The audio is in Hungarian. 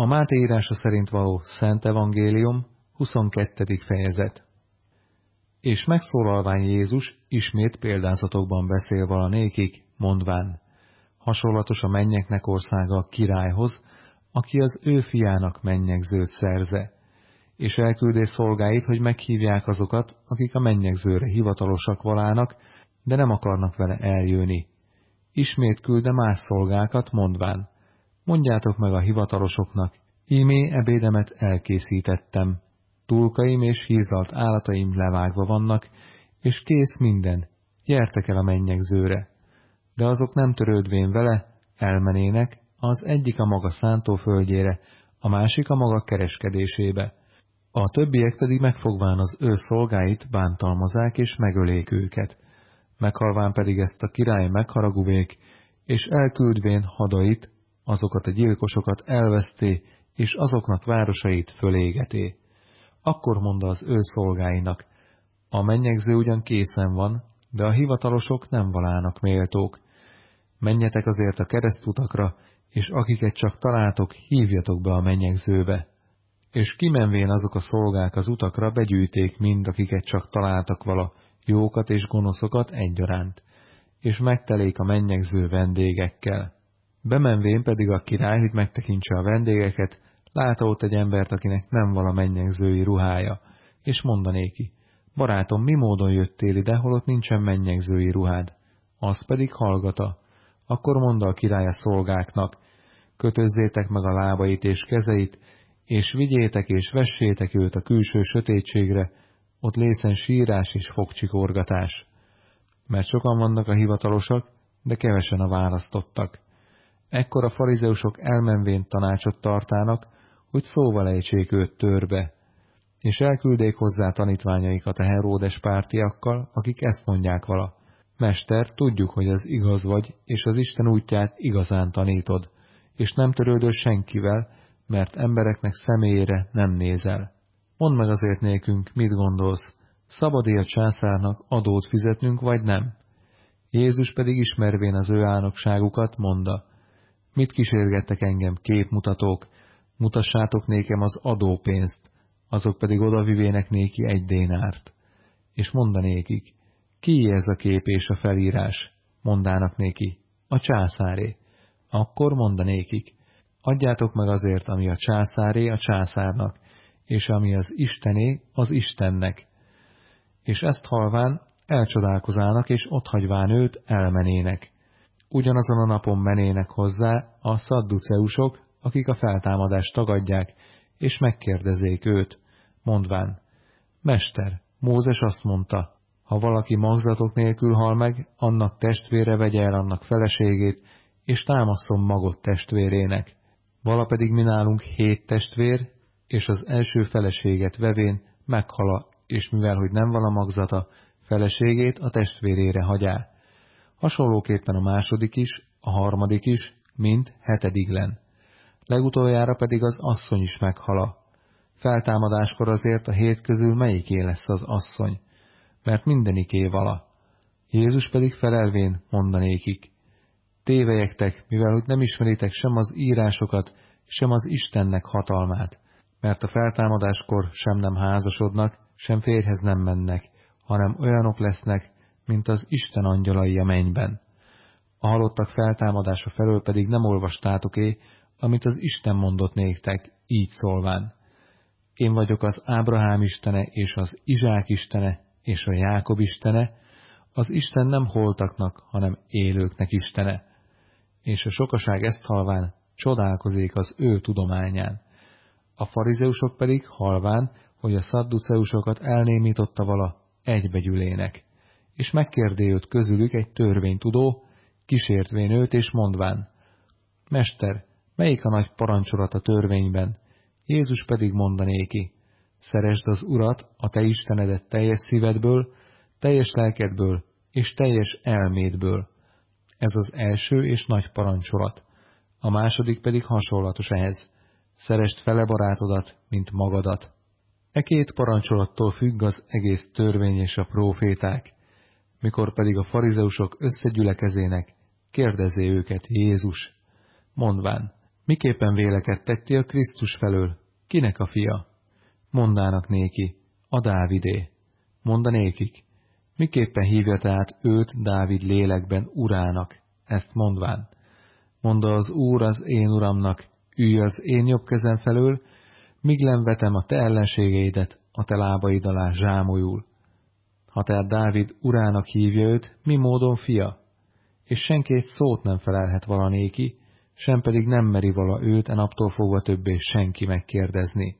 A Máté írása szerint való Szent Evangélium, 22. fejezet. És megszólalván Jézus ismét példázatokban beszél valanékik, mondván, hasonlatos a mennyeknek országa a királyhoz, aki az ő fiának mennyegzőt szerze, és elküldé szolgáit, hogy meghívják azokat, akik a mennyegzőre hivatalosak valának, de nem akarnak vele eljönni. Ismét külde más szolgákat, mondván, mondjátok meg a hivatalosoknak, ímé ebédemet elkészítettem, túlkaim és hízalt állataim levágva vannak, és kész minden, gyertek el a mennyegzőre. De azok nem törődvén vele, elmenének, az egyik a maga szántóföldjére, a másik a maga kereskedésébe. A többiek pedig megfogván az ő szolgáit bántalmazák és megölék őket. Meghalván pedig ezt a király megharaguvék, és elküldvén hadait, azokat a gyilkosokat elveszté, és azoknak városait fölégeté. Akkor mondta az ő szolgáinak, a mennyegző ugyan készen van, de a hivatalosok nem valának méltók. Menjetek azért a keresztutakra, és akiket csak találtok, hívjatok be a mennyegzőbe. És kimenvén azok a szolgák az utakra, begyűjték mind, akiket csak találtak vala, jókat és gonoszokat egyaránt, és megtelék a mennyegző vendégekkel. Bemenvén pedig a király, hogy megtekintse a vendégeket, látta ott egy embert, akinek nem vala mennyegzői ruhája, és mondanéki, barátom, mi módon jöttél ide, holott nincsen mennyegzői ruhád? Az pedig hallgata. Akkor mondta a király a szolgáknak, kötözzétek meg a lábait és kezeit, és vigyétek és vessétek őt a külső sötétségre, ott lészen sírás és fogcsikorgatás. Mert sokan vannak a hivatalosak, de kevesen a választottak. Ekkor a farizeusok elmenvén tanácsot tartának, hogy szóval ejtsék őt törbe, és elküldék hozzá tanítványaikat a Heródes pártiakkal, akik ezt mondják vala. Mester, tudjuk, hogy az igaz vagy, és az Isten útját igazán tanítod, és nem törődöl senkivel, mert embereknek személyére nem nézel. Mondd meg azért nékünk, mit gondolsz, szabad-e a császárnak adót fizetnünk, vagy nem? Jézus pedig ismervén az ő álnokságukat, mondta, mit kísérgettek engem képmutatók, mutassátok nékem az adópénzt, azok pedig odavivének néki egy dénárt. És mondanékik, ki ez a kép és a felírás? Mondának néki, a császáré. Akkor mondanékik, adjátok meg azért, ami a császáré a császárnak, és ami az Istené az Istennek. És ezt halván elcsodálkozának, és otthagyván őt elmenének. Ugyanazon a napon menének hozzá a szadduceusok, akik a feltámadást tagadják, és megkérdezék őt, mondván, Mester, Mózes azt mondta, ha valaki magzatok nélkül hal meg, annak testvére vegye el annak feleségét, és támaszom magot testvérének. Vala pedig mi nálunk hét testvér, és az első feleséget vevén meghala, és mivel, hogy nem vala magzata, feleségét a testvérére hagyá. Hasonlóképpen a második is, a harmadik is, mint hetediklen. Legutoljára pedig az asszony is meghala. Feltámadáskor azért a hét közül melyiké lesz az asszony, mert mindeniké vala. Jézus pedig felelvén mondanékik, tévejektek, mivel hogy nem ismeritek sem az írásokat, sem az Istennek hatalmát, mert a feltámadáskor sem nem házasodnak, sem férhez nem mennek, hanem olyanok lesznek, mint az Isten angyalai a mennyben. A halottak feltámadása felől pedig nem olvastátok-é, amit az Isten mondott néktek, így szólván. Én vagyok az Ábrahám istene, és az Izsák istene, és a Jákob istene, az Isten nem holtaknak, hanem élőknek istene. És a sokaság ezt halván csodálkozik az ő tudományán. A farizeusok pedig halván, hogy a szadduceusokat elnémította vala, egybegyülének, és megkérdé őt közülük egy törvénytudó, kísértvén őt és mondván, Mester, melyik a nagy parancsolat a törvényben? Jézus pedig mondanéki, szeresd az Urat, a te Istenedet teljes szívedből, teljes lelkedből és teljes elmédből. Ez az első és nagy parancsolat. A második pedig hasonlatos ehhez. Szerest fele barátodat, mint magadat. E két parancsolattól függ az egész törvény és a próféták. Mikor pedig a farizeusok összegyülekezének, kérdezé őket Jézus, mondván, Miképpen vélekedtek ti a Krisztus felől? Kinek a fia? Mondának néki, a Dávidé. Mondanékik, miképpen hívja tehát őt Dávid lélekben urának, ezt mondván. Mondta az Úr az én uramnak, ülj az én jobb kezem felől, míg vetem a te ellenségeidet a te lábaid alá zsámolyul. Ha tehát Dávid urának hívja őt, mi módon fia? És senki egy szót nem felelhet valanéki, sem pedig nem meri vala őt enaptól fogva többé senki megkérdezni.